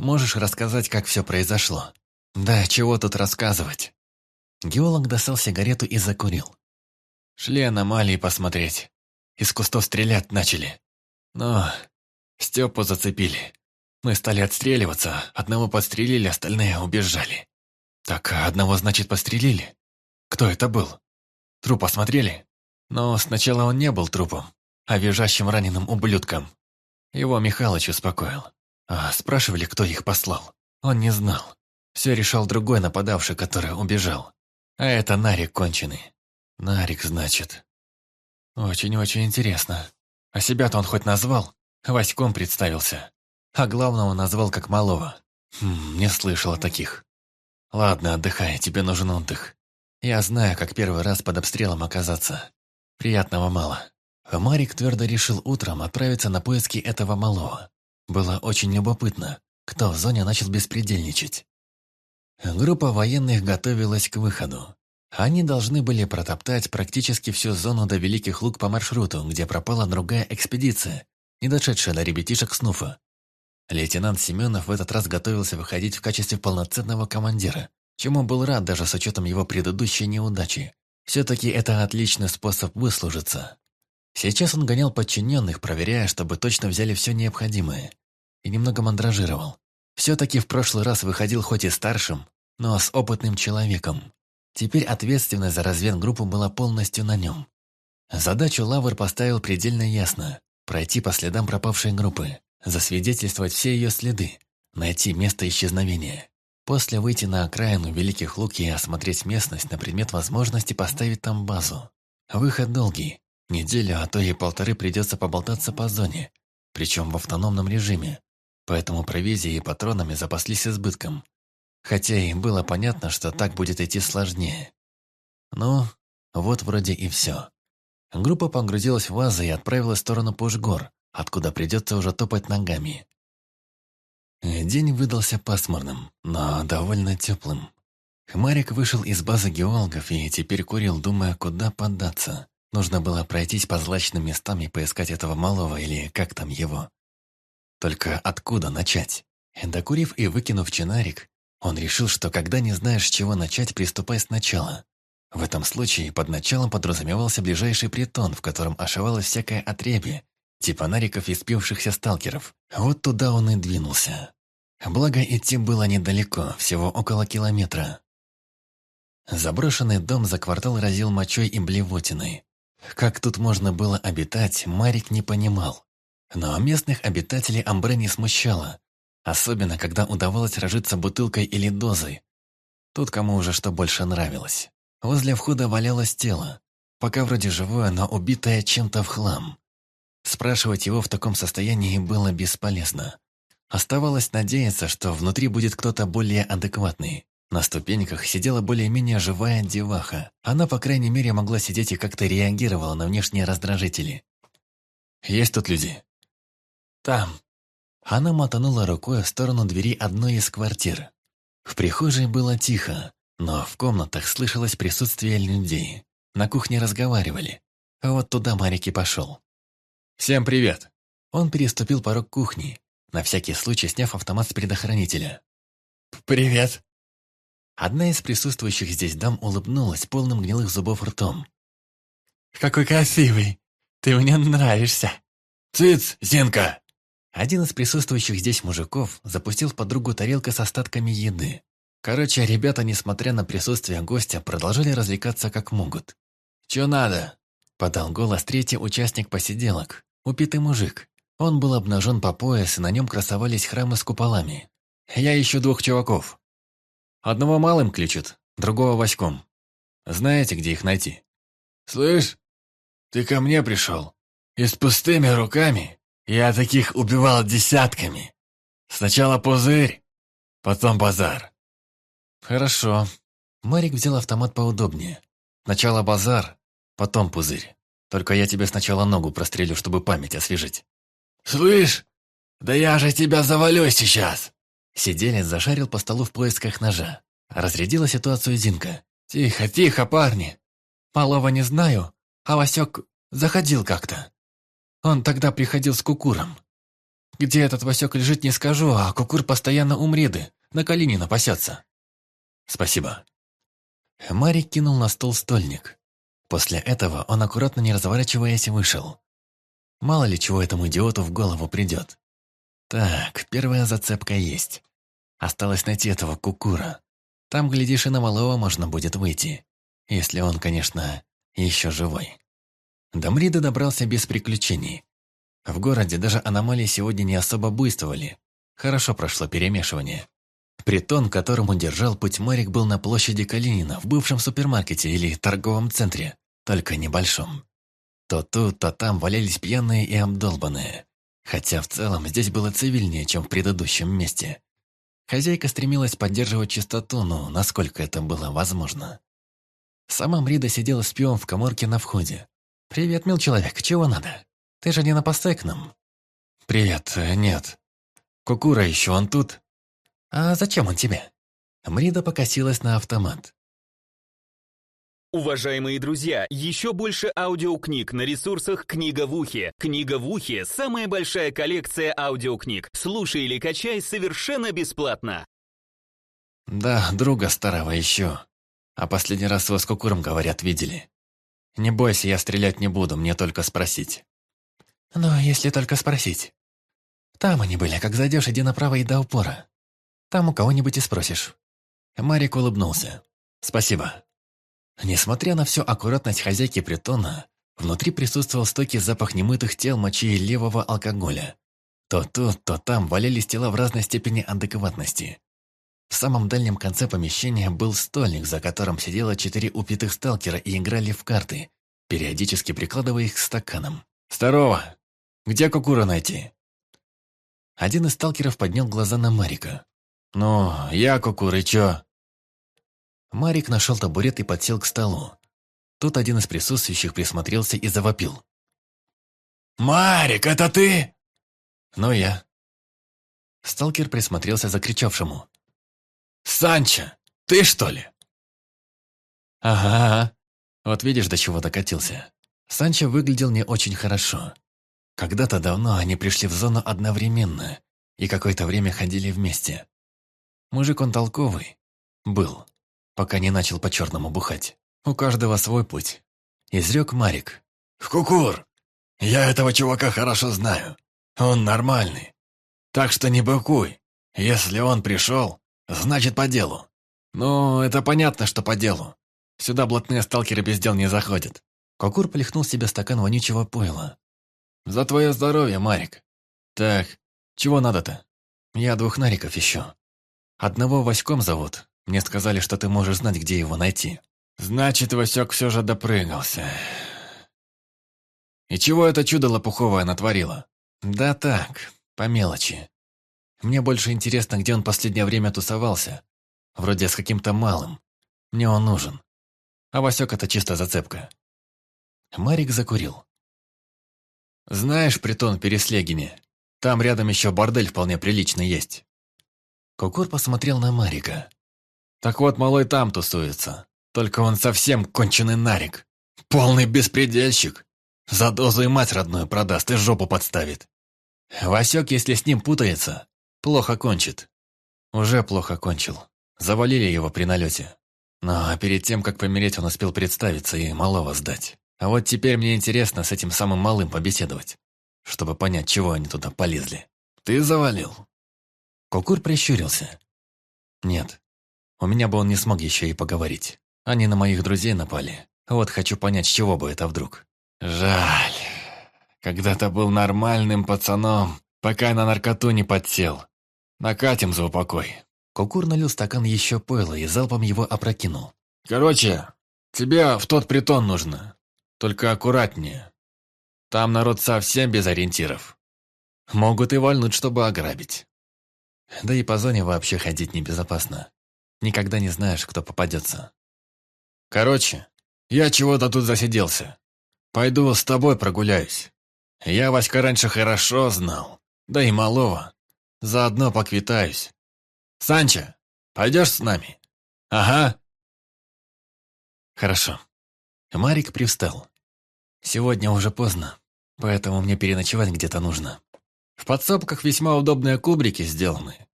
Можешь рассказать, как все произошло? Да, чего тут рассказывать? Геолог достал сигарету и закурил. Шли аномалии посмотреть. Из кустов стрелять начали. Но Степу зацепили. Мы стали отстреливаться, одного подстрелили, остальные убежали. Так, одного, значит, пострелили? Кто это был? Труп осмотрели? Но сначала он не был трупом, а визжащим раненым ублюдком. Его Михалыч успокоил. А спрашивали, кто их послал. Он не знал. Все решал другой нападавший, который убежал. А это Нарик конченый. Нарик, значит. Очень-очень интересно. А себя-то он хоть назвал? Васьком представился. А главного назвал как малого. Хм, не слышал о таких. Ладно, отдыхай, тебе нужен отдых. Я знаю, как первый раз под обстрелом оказаться. Приятного мало. Марик твердо решил утром отправиться на поиски этого малого. Было очень любопытно, кто в зоне начал беспредельничать. Группа военных готовилась к выходу. Они должны были протоптать практически всю зону до Великих Луг по маршруту, где пропала другая экспедиция, не дошедшая до ребятишек Снуфа. Лейтенант Семенов в этот раз готовился выходить в качестве полноценного командира, чему был рад даже с учетом его предыдущей неудачи. Все-таки это отличный способ выслужиться. Сейчас он гонял подчиненных, проверяя, чтобы точно взяли все необходимое. И немного мандражировал. Все-таки в прошлый раз выходил хоть и старшим, но с опытным человеком. Теперь ответственность за разведгруппу была полностью на нем. Задачу Лавр поставил предельно ясно – пройти по следам пропавшей группы, засвидетельствовать все ее следы, найти место исчезновения. После выйти на окраину Великих Лук и осмотреть местность на предмет возможности поставить там базу. Выход долгий. Неделю, а то и полторы придется поболтаться по зоне, причем в автономном режиме. Поэтому провизией и патронами запаслись избытком. Хотя и было понятно, что так будет идти сложнее. Ну, вот вроде и все. Группа погрузилась в вазы и отправилась в сторону Пушгор, откуда придется уже топать ногами. День выдался пасмурным, но довольно теплым. Хмарик вышел из базы геологов и теперь курил, думая, куда податься. Нужно было пройтись по злачным местам и поискать этого малого или как там его. Только откуда начать? Докурив и выкинув чинарик, он решил, что когда не знаешь, с чего начать, приступай сначала. В этом случае под началом подразумевался ближайший притон, в котором ошивалось всякое отребье, типа нариков и спившихся сталкеров. Вот туда он и двинулся. Благо, идти было недалеко, всего около километра. Заброшенный дом за квартал разил мочой и блевотиной. Как тут можно было обитать, Марик не понимал. Но местных обитателей Амбре не смущало, особенно когда удавалось разжиться бутылкой или дозой. Тут кому уже что больше нравилось. Возле входа валялось тело, пока вроде живое, но убитое чем-то в хлам. Спрашивать его в таком состоянии было бесполезно. Оставалось надеяться, что внутри будет кто-то более адекватный. На ступеньках сидела более-менее живая деваха. Она, по крайней мере, могла сидеть и как-то реагировала на внешние раздражители. «Есть тут люди?» «Там». Она мотанула рукой в сторону двери одной из квартир. В прихожей было тихо, но в комнатах слышалось присутствие людей. На кухне разговаривали. А вот туда Марик и пошел. «Всем привет!» Он переступил порог кухни, на всякий случай сняв автомат с предохранителя. «Привет!» Одна из присутствующих здесь дам улыбнулась полным гнилых зубов ртом. «Какой красивый! Ты мне нравишься!» «Цыц, Зинка!» Один из присутствующих здесь мужиков запустил в подругу тарелка с остатками еды. Короче, ребята, несмотря на присутствие гостя, продолжали развлекаться как могут. «Чё надо?» – подал голос третий участник посиделок, Упитый мужик. Он был обнажен по пояс, и на нем красовались храмы с куполами. «Я ищу двух чуваков. Одного малым кличут, другого Васьком. Знаете, где их найти?» «Слышь, ты ко мне пришел. И с пустыми руками я таких убивал десятками. Сначала пузырь, потом базар». «Хорошо». Марик взял автомат поудобнее. Сначала базар, потом пузырь. Только я тебе сначала ногу прострелю, чтобы память освежить». «Слышь, да я же тебя завалю сейчас!» Сиделец зашарил по столу в поисках ножа. Разрядила ситуацию Зинка. «Тихо, тихо, парни! Малого не знаю, а Васек заходил как-то. Он тогда приходил с кукуром. Где этот Васек лежит, не скажу, а Кукур постоянно у на Калинина пасется. Спасибо. Марик кинул на стол стольник. После этого он, аккуратно не разворачиваясь, вышел. Мало ли чего этому идиоту в голову придет. Так, первая зацепка есть. Осталось найти этого Кукура. Там, глядишь, и на малого можно будет выйти. Если он, конечно, еще живой. До Мрида добрался без приключений. В городе даже аномалии сегодня не особо буйствовали. Хорошо прошло перемешивание. Притон, которому держал путь Марик, был на площади Калинина, в бывшем супермаркете или торговом центре, только небольшом. То тут, то там валялись пьяные и обдолбанные. Хотя в целом здесь было цивильнее, чем в предыдущем месте. Хозяйка стремилась поддерживать чистоту, но насколько это было возможно. Сама Мрида сидела с пивом в коморке на входе. «Привет, мил человек, чего надо? Ты же не на постой к нам?» «Привет, э, нет. Кукура еще, он тут?» «А зачем он тебе?» Мрида покосилась на автомат. Уважаемые друзья, еще больше аудиокниг на ресурсах «Книга в ухе». «Книга в ухе» — самая большая коллекция аудиокниг. Слушай или качай совершенно бесплатно. Да, друга старого еще. А последний раз его с Кукуром, говорят, видели. Не бойся, я стрелять не буду, мне только спросить. Ну, если только спросить. Там они были, как зайдешь, иди направо и до упора. Там у кого-нибудь и спросишь. Марик улыбнулся. Спасибо. Несмотря на всю аккуратность хозяйки притона, внутри присутствовал стойкий запах немытых тел, мочи и левого алкоголя. То тут, то там валялись тела в разной степени адекватности. В самом дальнем конце помещения был стольник, за которым сидело четыре упитых сталкера и играли в карты, периодически прикладывая их к стаканам. «Здорово! Где Кукура найти?» Один из сталкеров поднял глаза на Марика. «Ну, я Кукур, и чё?» Марик нашел табурет и подсел к столу. Тут один из присутствующих присмотрелся и завопил. «Марик, это ты?» «Ну я». Сталкер присмотрелся закричавшему. «Санчо, ты что ли?» «Ага, вот видишь, до чего докатился». Санчо выглядел не очень хорошо. Когда-то давно они пришли в зону одновременно и какое-то время ходили вместе. Мужик он толковый. Был пока не начал по-черному бухать. У каждого свой путь. Изрек Марик. «Кукур, я этого чувака хорошо знаю. Он нормальный. Так что не быкуй. Если он пришел, значит по делу». «Ну, это понятно, что по делу. Сюда блатные сталкеры без дел не заходят». Кукур плехнул себе стакан вонючего пойла. «За твое здоровье, Марик. Так, чего надо-то? Я двух нариков ищу. Одного Васьком зовут, мне сказали, что ты можешь знать, где его найти. Значит, Васек все же допрыгался. И чего это чудо лопуховое натворило? Да так, по мелочи. Мне больше интересно, где он последнее время тусовался. Вроде с каким-то малым. Мне он нужен. А Васек это чисто зацепка. Марик закурил. Знаешь притон Переслегине? Там рядом еще бордель вполне приличный есть. Кукур посмотрел на Марика. Так вот, малой там тусуется. Только он совсем конченый нарик. Полный беспредельщик. За дозу и мать родную продаст и жопу подставит. Васек, если с ним путается, плохо кончит. Уже плохо кончил. Завалили его при налете. Но перед тем, как помереть, он успел представиться и малого сдать. А вот теперь мне интересно с этим самым малым побеседовать, чтобы понять, чего они туда полезли. Ты завалил? Кукур прищурился. Нет, у меня бы он не смог еще и поговорить. Они на моих друзей напали. Вот хочу понять, чего бы это вдруг. Жаль. Когда-то был нормальным пацаном, пока на наркоту не подсел. Накатим за упокой. Кукур налил стакан еще пойла и залпом его опрокинул. Короче, тебе в тот притон нужно. Только аккуратнее. Там народ совсем без ориентиров. Могут и вальнуть, чтобы ограбить. Да и по зоне вообще ходить небезопасно. Никогда не знаешь, кто попадется. Короче, я чего-то тут засиделся. Пойду с тобой прогуляюсь. Я Васька раньше хорошо знал, да и малого. Заодно поквитаюсь. Санчо, пойдешь с нами? Ага. Хорошо. Марик привстал. Сегодня уже поздно, поэтому мне переночевать где-то нужно. В подсобках весьма удобные кубрики сделаны.